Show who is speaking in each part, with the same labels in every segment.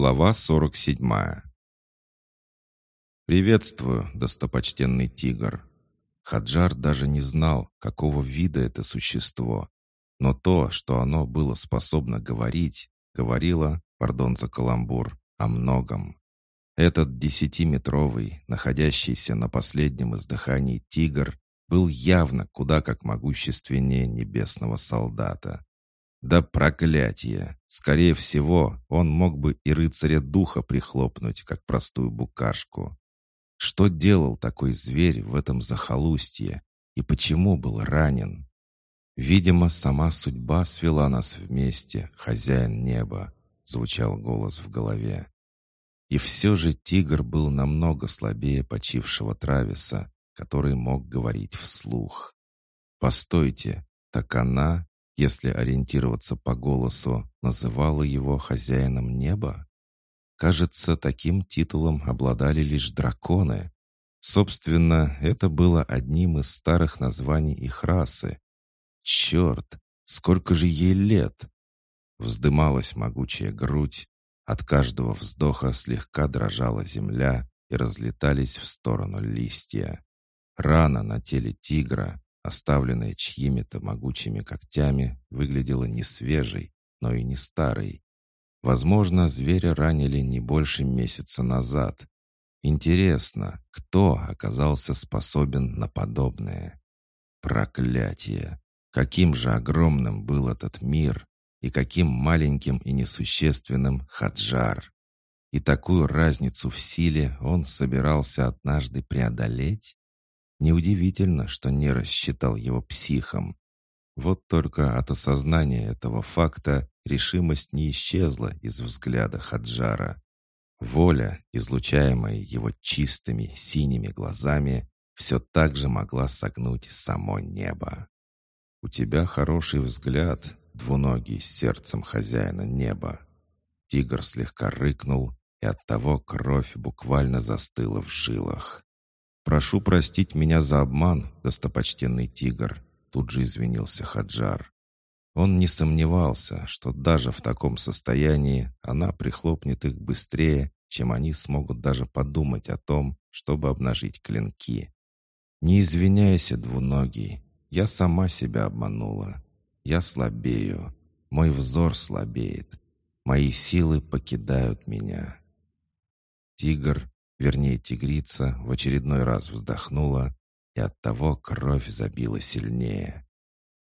Speaker 1: Глава 47 «Приветствую, достопочтенный тигр!» Хаджар даже не знал, какого вида это существо, но то, что оно было способно говорить, говорило, пардон за каламбур, о многом. Этот десятиметровый, находящийся на последнем издыхании тигр, был явно куда как могущественнее небесного солдата. Да проклятие! Скорее всего, он мог бы и рыцаря духа прихлопнуть, как простую букашку. Что делал такой зверь в этом захолустье? И почему был ранен? Видимо, сама судьба свела нас вместе, хозяин неба, звучал голос в голове. И все же тигр был намного слабее почившего Трависа, который мог говорить вслух. «Постойте, так она, если ориентироваться по голосу, называла его хозяином неба? Кажется, таким титулом обладали лишь драконы. Собственно, это было одним из старых названий их расы. Черт, сколько же ей лет! Вздымалась могучая грудь, от каждого вздоха слегка дрожала земля и разлетались в сторону листья. Рана на теле тигра, оставленная чьими-то могучими когтями, выглядела не свежей, но и не старой. Возможно, зверя ранили не больше месяца назад. Интересно, кто оказался способен на подобное? Проклятие! Каким же огромным был этот мир, и каким маленьким и несущественным Хаджар! И такую разницу в силе он собирался однажды преодолеть? Неудивительно, что не рассчитал его психом. Вот только от осознания этого факта решимость не исчезла из взгляда Хаджара. Воля, излучаемая его чистыми синими глазами, все так же могла согнуть само небо. «У тебя хороший взгляд, двуногий с сердцем хозяина неба». Тигр слегка рыкнул, и оттого кровь буквально застыла в жилах. «Прошу простить меня за обман, достопочтенный тигр», тут же извинился Хаджар. Он не сомневался, что даже в таком состоянии она прихлопнет их быстрее, чем они смогут даже подумать о том, чтобы обнажить клинки. «Не извиняйся, двуногий, я сама себя обманула. Я слабею, мой взор слабеет, мои силы покидают меня». Тигр Вернее, тигрица в очередной раз вздохнула, и оттого кровь забила сильнее.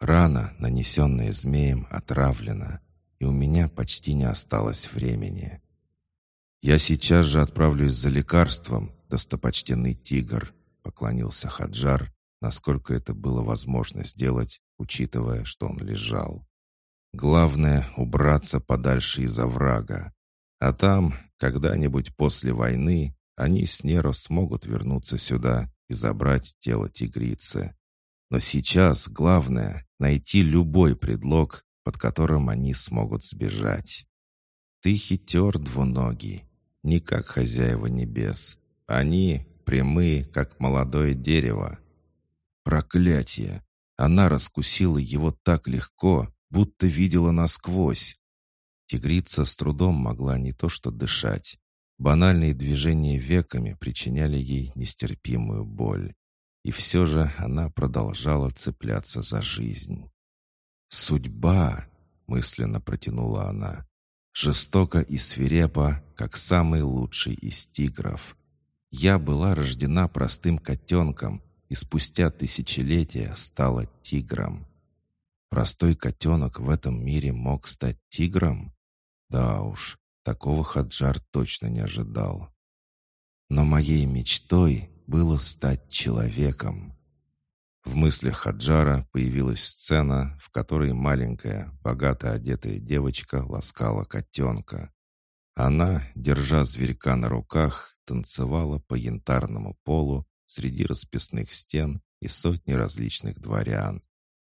Speaker 1: Рана, нанесенная змеем, отравлена, и у меня почти не осталось времени. «Я сейчас же отправлюсь за лекарством, достопочтенный тигр», поклонился Хаджар, насколько это было возможно сделать, учитывая, что он лежал. «Главное — убраться подальше из оврага. А там, когда-нибудь после войны, они с Неро смогут вернуться сюда и забрать тело тигрицы. Но сейчас главное — найти любой предлог, под которым они смогут сбежать. Ты хитер двуногий, не как хозяева небес. Они прямые, как молодое дерево. Проклятие! Она раскусила его так легко, будто видела насквозь. Тигрица с трудом могла не то что дышать, Банальные движения веками причиняли ей нестерпимую боль. И все же она продолжала цепляться за жизнь. «Судьба!» — мысленно протянула она. «Жестоко и свирепо, как самый лучший из тигров. Я была рождена простым котенком и спустя тысячелетия стала тигром. Простой котенок в этом мире мог стать тигром? Да уж, Такого Хаджар точно не ожидал. Но моей мечтой было стать человеком. В мыслях Хаджара появилась сцена, в которой маленькая, богато одетая девочка ласкала котенка. Она, держа зверька на руках, танцевала по янтарному полу среди расписных стен и сотни различных дворян.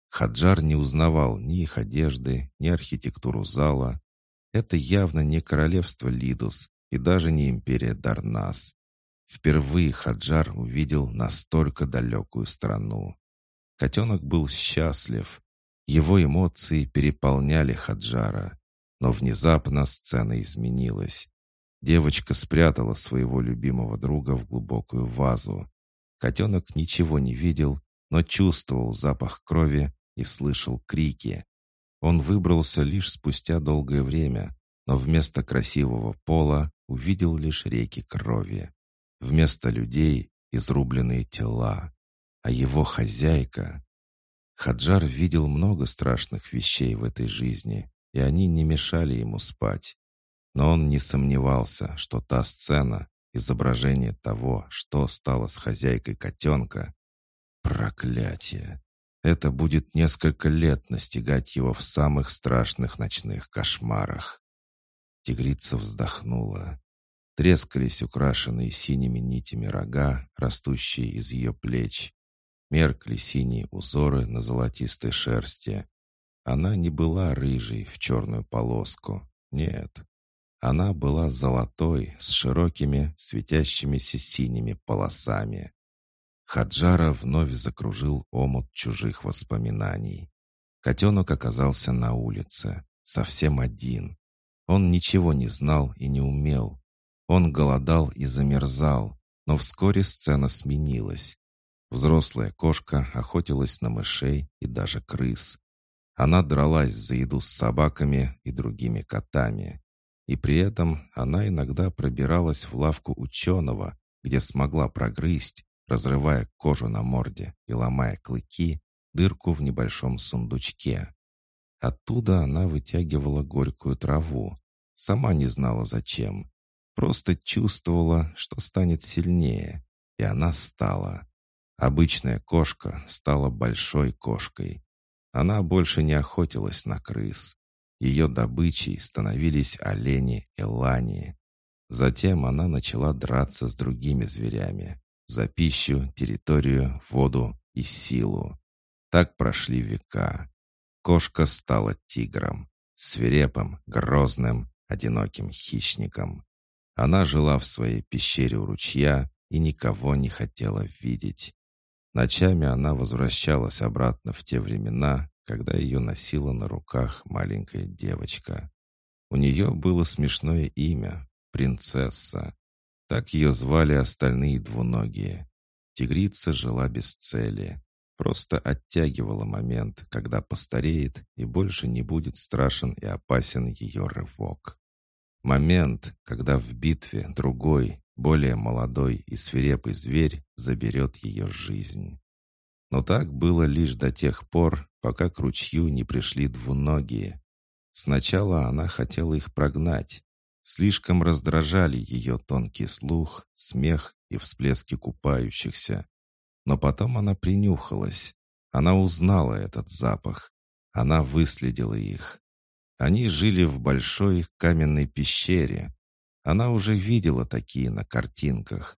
Speaker 1: Хаджар не узнавал ни их одежды, ни архитектуру зала, это явно не королевство Лидус и даже не империя Дарнас. Впервые Хаджар увидел настолько далекую страну. Котенок был счастлив. Его эмоции переполняли Хаджара. Но внезапно сцена изменилась. Девочка спрятала своего любимого друга в глубокую вазу. Котенок ничего не видел, но чувствовал запах крови и слышал крики. Он выбрался лишь спустя долгое время, но вместо красивого пола увидел лишь реки крови. Вместо людей — изрубленные тела. А его хозяйка... Хаджар видел много страшных вещей в этой жизни, и они не мешали ему спать. Но он не сомневался, что та сцена, изображение того, что стало с хозяйкой котенка... Проклятие! Это будет несколько лет настигать его в самых страшных ночных кошмарах. Тигрица вздохнула. Трескались украшенные синими нитями рога, растущие из ее плеч. Меркли синие узоры на золотистой шерсти. Она не была рыжей в черную полоску. Нет, она была золотой, с широкими, светящимися синими полосами. Хаджара вновь закружил омут чужих воспоминаний. Котенок оказался на улице, совсем один. Он ничего не знал и не умел. Он голодал и замерзал, но вскоре сцена сменилась. Взрослая кошка охотилась на мышей и даже крыс. Она дралась за еду с собаками и другими котами. И при этом она иногда пробиралась в лавку ученого, где смогла прогрызть, разрывая кожу на морде и ломая клыки, дырку в небольшом сундучке. Оттуда она вытягивала горькую траву. Сама не знала зачем. Просто чувствовала, что станет сильнее. И она стала. Обычная кошка стала большой кошкой. Она больше не охотилась на крыс. Ее добычей становились олени и лани. Затем она начала драться с другими зверями. За пищу, территорию, воду и силу. Так прошли века. Кошка стала тигром. Свирепым, грозным, одиноким хищником. Она жила в своей пещере у ручья и никого не хотела видеть. Ночами она возвращалась обратно в те времена, когда ее носила на руках маленькая девочка. У нее было смешное имя — принцесса. Так ее звали остальные двуногие. Тигрица жила без цели. Просто оттягивала момент, когда постареет и больше не будет страшен и опасен ее рывок. Момент, когда в битве другой, более молодой и свирепый зверь заберет ее жизнь. Но так было лишь до тех пор, пока к ручью не пришли двуногие. Сначала она хотела их прогнать. Слишком раздражали ее тонкий слух, смех и всплески купающихся. Но потом она принюхалась. Она узнала этот запах. Она выследила их. Они жили в большой каменной пещере. Она уже видела такие на картинках.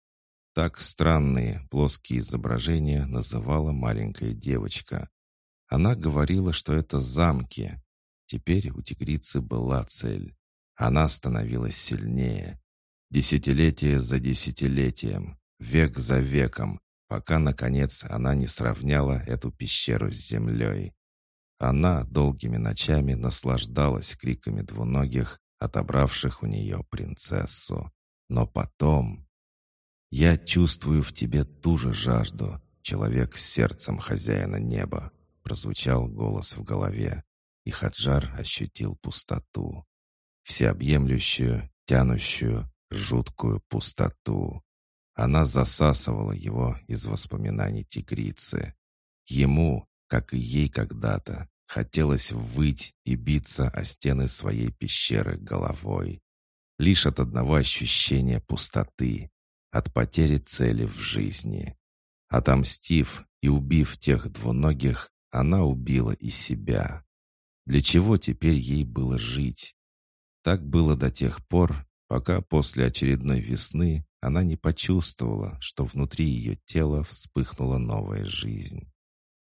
Speaker 1: Так странные плоские изображения называла маленькая девочка. Она говорила, что это замки. Теперь у тигрицы была цель. Она становилась сильнее. Десятилетие за десятилетием, век за веком, пока, наконец, она не сравняла эту пещеру с землей. Она долгими ночами наслаждалась криками двуногих, отобравших у нее принцессу. Но потом... «Я чувствую в тебе ту же жажду, человек с сердцем хозяина неба», прозвучал голос в голове, и Хаджар ощутил пустоту. Всеобъемлющую, тянущую, жуткую пустоту. Она засасывала его из воспоминаний тигрицы. Ему, как и ей когда-то, хотелось выть и биться о стены своей пещеры головой. Лишь от одного ощущения пустоты, от потери цели в жизни. Отомстив и убив тех двуногих, она убила и себя. Для чего теперь ей было жить? Так было до тех пор, пока после очередной весны она не почувствовала, что внутри ее тела вспыхнула новая жизнь.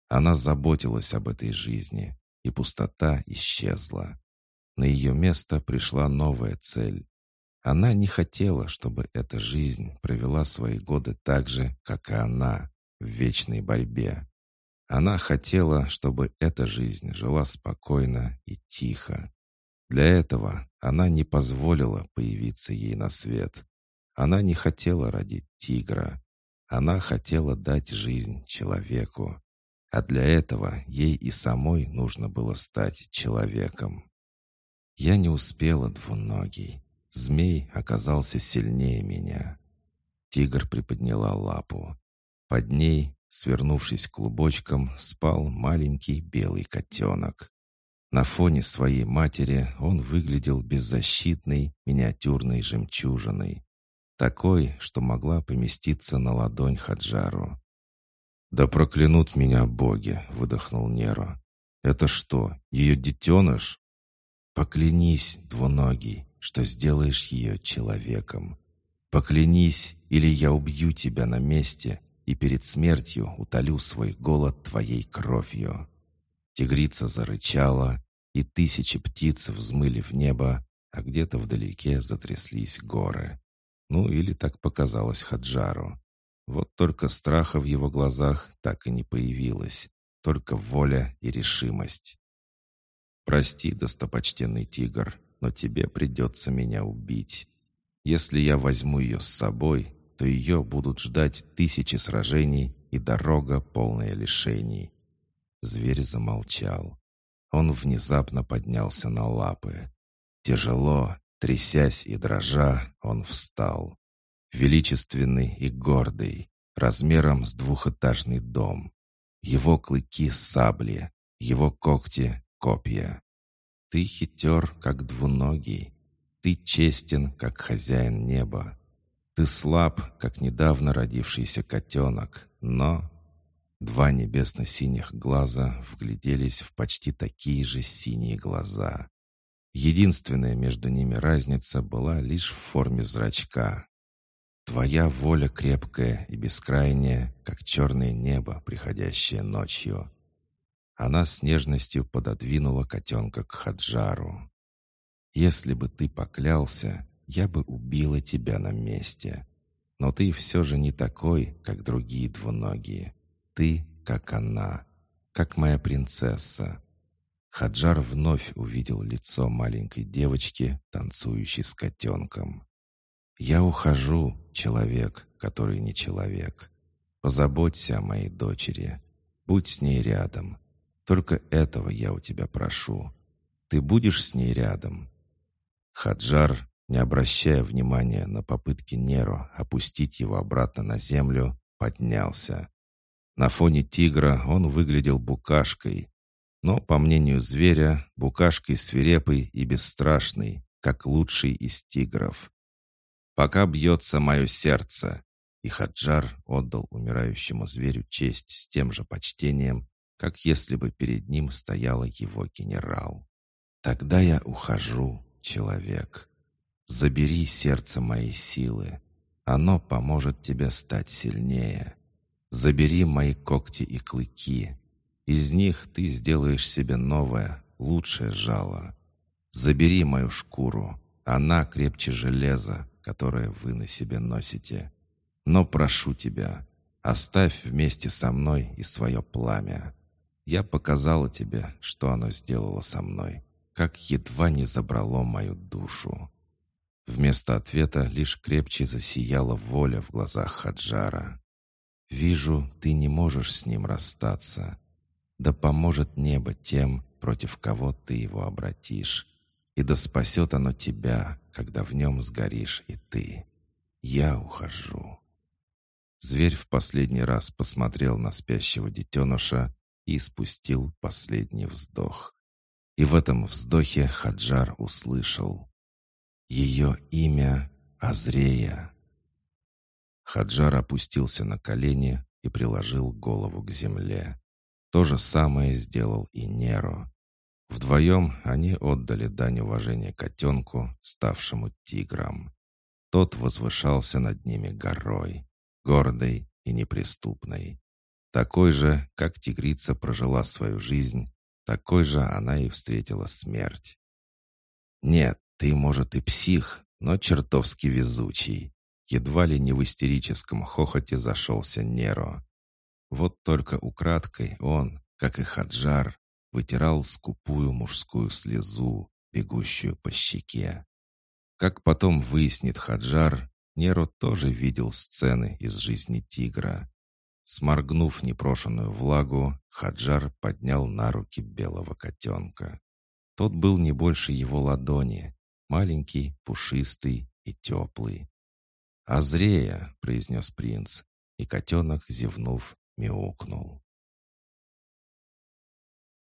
Speaker 1: Она заботилась об этой жизни, и пустота исчезла. На ее место пришла новая цель. Она не хотела, чтобы эта жизнь провела свои годы так же, как и она, в вечной борьбе. Она хотела, чтобы эта жизнь жила спокойно и тихо. Для этого она не позволила появиться ей на свет. Она не хотела родить тигра. Она хотела дать жизнь человеку. А для этого ей и самой нужно было стать человеком. Я не успела двуногий. Змей оказался сильнее меня. Тигр приподняла лапу. Под ней, свернувшись клубочком, спал маленький белый котенок. На фоне своей матери он выглядел беззащитной, миниатюрной жемчужиной. Такой, что могла поместиться на ладонь Хаджару. «Да проклянут меня боги!» — выдохнул Неро. «Это что, ее детеныш?» «Поклянись, двуногий, что сделаешь ее человеком. Поклянись, или я убью тебя на месте и перед смертью утолю свой голод твоей кровью». Тигрица зарычала, и тысячи птиц взмыли в небо, а где-то вдалеке затряслись горы. Ну, или так показалось Хаджару. Вот только страха в его глазах так и не появилось, только воля и решимость. «Прости, достопочтенный тигр, но тебе придется меня убить. Если я возьму ее с собой, то ее будут ждать тысячи сражений и дорога, полная лишений. Зверь замолчал. Он внезапно поднялся на лапы. Тяжело, трясясь и дрожа, он встал. Величественный и гордый, размером с двухэтажный дом. Его клыки — сабли, его когти — копья. Ты хитер, как двуногий. Ты честен, как хозяин неба. Ты слаб, как недавно родившийся котенок, но Два небесно-синих глаза вгляделись в почти такие же синие глаза. Единственная между ними разница была лишь в форме зрачка. Твоя воля крепкая и бескрайняя, как черное небо, приходящее ночью. Она с нежностью пододвинула котенка к Хаджару. «Если бы ты поклялся, я бы убила тебя на месте. Но ты все же не такой, как другие двуногие. Ты, как она, как моя принцесса». Хаджар вновь увидел лицо маленькой девочки, танцующей с котенком. «Я ухожу, человек, который не человек. Позаботься о моей дочери. Будь с ней рядом. Только этого я у тебя прошу. Ты будешь с ней рядом?» Хаджар, не обращая внимания на попытки Неро опустить его обратно на землю, поднялся. На фоне тигра он выглядел букашкой, но, по мнению зверя, букашкой свирепой и бесстрашной, как лучший из тигров. «Пока бьется мое сердце», и Хаджар отдал умирающему зверю честь с тем же почтением, как если бы перед ним стоял его генерал. «Тогда я ухожу, человек. Забери сердце моей силы. Оно поможет тебе стать сильнее. Забери мои когти и клыки. Из них ты сделаешь себе новое, лучшее жало. Забери мою шкуру. Она крепче железа, которое вы на себе носите. Но прошу тебя, оставь вместе со мной и свое пламя. Я показала тебе, что оно сделало со мной, как едва не забрало мою душу. Вместо ответа лишь крепче засияла воля в глазах Хаджара. Вижу, ты не можешь с ним расстаться. Да поможет небо тем, против кого ты его обратишь. И да спасет оно тебя, когда в нем сгоришь и ты. Я ухожу». Зверь в последний раз посмотрел на спящего детеныша и спустил последний вздох. И в этом вздохе Хаджар услышал. «Ее имя Азрея». Хаджар опустился на колени и приложил голову к земле. То же самое сделал и Неро. Вдвоем они отдали дань уважения котенку, ставшему тигром. Тот возвышался над ними горой, гордой и неприступной. Такой же, как тигрица прожила свою жизнь, такой же она и встретила смерть. «Нет, ты, может, и псих, но чертовски везучий. Едва ли не в истерическом хохоте зашелся Неро. Вот только украдкой он, как и Хаджар, вытирал скупую мужскую слезу, бегущую по щеке. Как потом выяснит Хаджар, Неро тоже видел сцены из жизни тигра. Сморгнув непрошенную влагу, Хаджар поднял на руки белого котенка. Тот был не больше его ладони, маленький, пушистый и теплый. «Азрея», — произнес принц, и котенок, зевнув, мяукнул.